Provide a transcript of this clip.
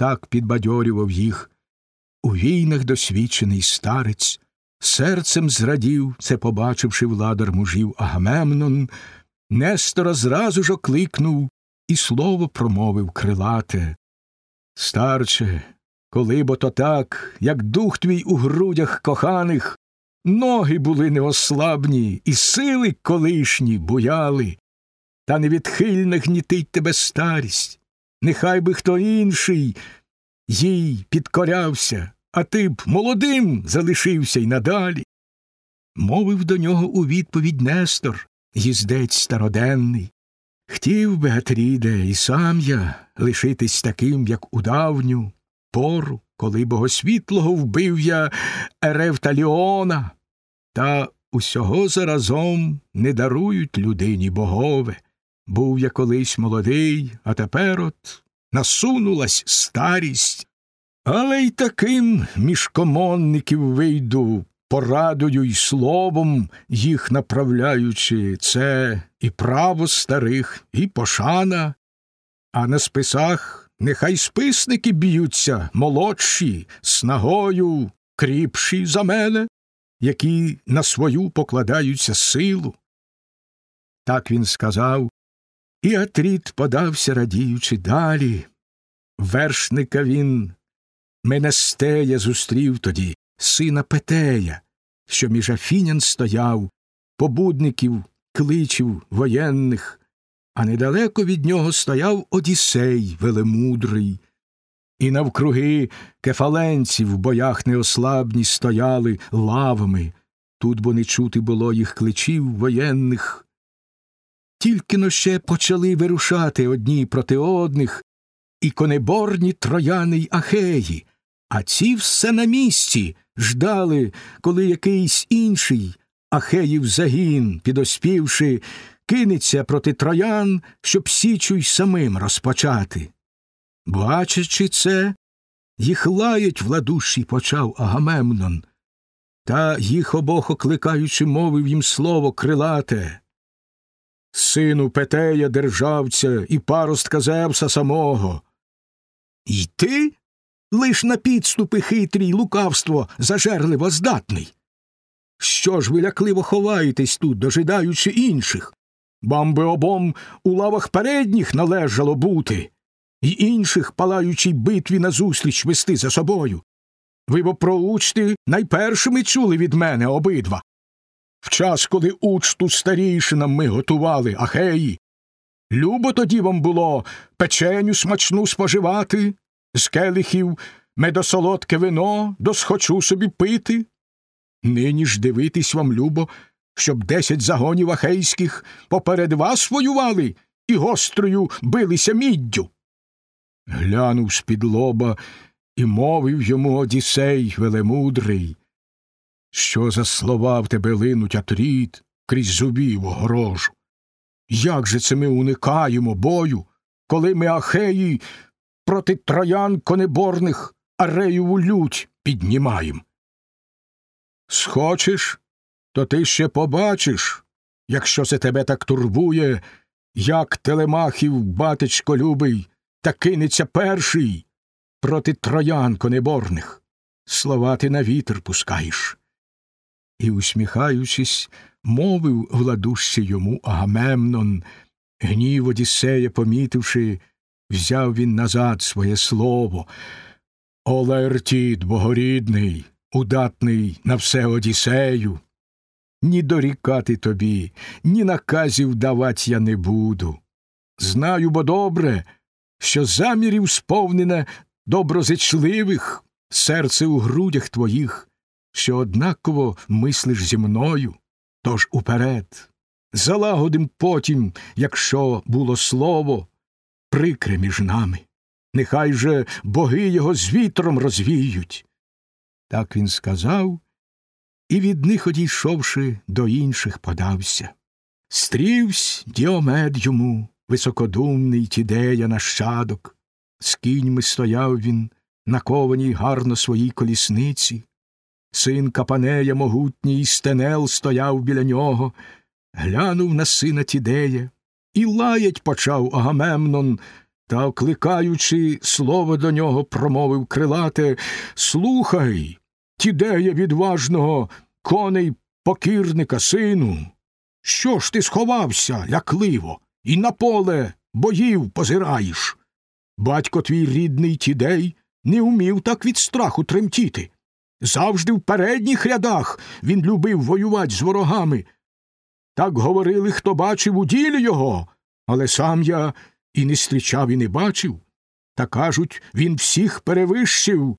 так підбадьорював їх. У війнах досвідчений старець, серцем зрадів, це побачивши владар мужів Агамемнон, Нестора зразу ж окликнув і слово промовив крилате. Старче, коли бо то так, як дух твій у грудях коханих, ноги були неослабні, і сили колишні буяли, та невідхильно гнітить тебе старість. Нехай би хто інший їй підкорявся, а ти б молодим залишився й надалі. Мовив до нього у відповідь Нестор, їздець староденний. Хтів би, Атріде, і сам я лишитись таким, як у давню пору, коли богосвітлого вбив я Еревталіона, та усього заразом не дарують людині богове. Був я колись молодий, а тепер от насунулась старість. Але й таким між комонників вийду, порадою й словом їх направляючи, це і право старих, і пошана, а на списах нехай списники б'ються молодші, снагою, кріпші за мене, які на свою покладаються силу. Так він сказав, і Атріт подався, радіючи далі. Вершника він Менестея зустрів тоді, сина Петея, що між Афінян стояв, побудників, кличів воєнних, а недалеко від нього стояв Одіссей велемудрий, і навкруги кефаленці в боях неослабні стояли лавами, тут бо не чути було їх кличів воєнних. Тільки но ще почали вирушати одні проти одних, і конеборні трояни й ахеї, а ці все на місці ждали, коли якийсь інший ахеїв загін, підоспівши, кинеться проти троян, щоб січу й самим розпочати. Бачачи це, їх лаять владущий почав Агамемнон, та їх обох окликаючи, мовив їм слово крилате. Сину Петея державця і паростка Зевса самого. І ти лиш на підступи хитрі лукавство зажерливо здатний. Що ж ви лякливо ховаєтесь тут, дожидаючи інших? Вам би обом у лавах передніх належало бути, і інших, палаючій битві назустріч вести за собою. Ви бо про учти найпершими чули від мене обидва. В час, коли учту старішинам ми готували, ахеї, любо тоді вам було печеню смачну споживати, з келихів медосолодке вино досхочу собі пити. Нині ж дивитись вам любо, щоб десять загонів ахейських поперед вас воювали і гострою билися міддю. Глянув з-під лоба і мовив йому Одісей велемудрий. Що за слова в тебе линуть атріт крізь зубів огорожу? Як же це ми уникаємо бою, коли ми ахеї проти троян конеборних ареєву лють піднімаєм? Схочеш, то ти ще побачиш, якщо це тебе так турбує, як телемахів батечко любий, та кинеться перший проти троян конеборних. Слова ти на вітер пускаєш. І, усміхаючись, мовив владущий йому Агамемнон, гнів Одіссея, помітивши, взяв він назад своє слово. Олертід, богорідний, удатний на все Одіссею. Ні дорікати тобі, ні наказів давать я не буду. Знаю, бо добре, що замірів сповнене доброзичливих серце у грудях твоїх, що однаково мислиш зі мною, тож уперед. Залагодим потім, якщо було слово, прикре між нами. Нехай же боги його з вітром розвіють. Так він сказав, і від них одійшовши, до інших подався. Стрівсь діомед йому, високодумний тідея нащадок. З кіньми стояв він, накованій гарно своїй колісниці. Син Капанея могутній стенел стояв біля нього, глянув на сина Тідея, і лаять почав Агамемнон, та, окликаючи слово до нього, промовив крилате Слухай, тідея відважного коней покірника, сину. Що ж ти сховався, лякливо, і на поле боїв позираєш? Батько твій рідний тідей не умів так від страху тремтіти. Завжди в передніх рядах він любив воювати з ворогами. Так говорили, хто бачив у ділі його, але сам я і не зустрічав, і не бачив. Та кажуть, він всіх перевищив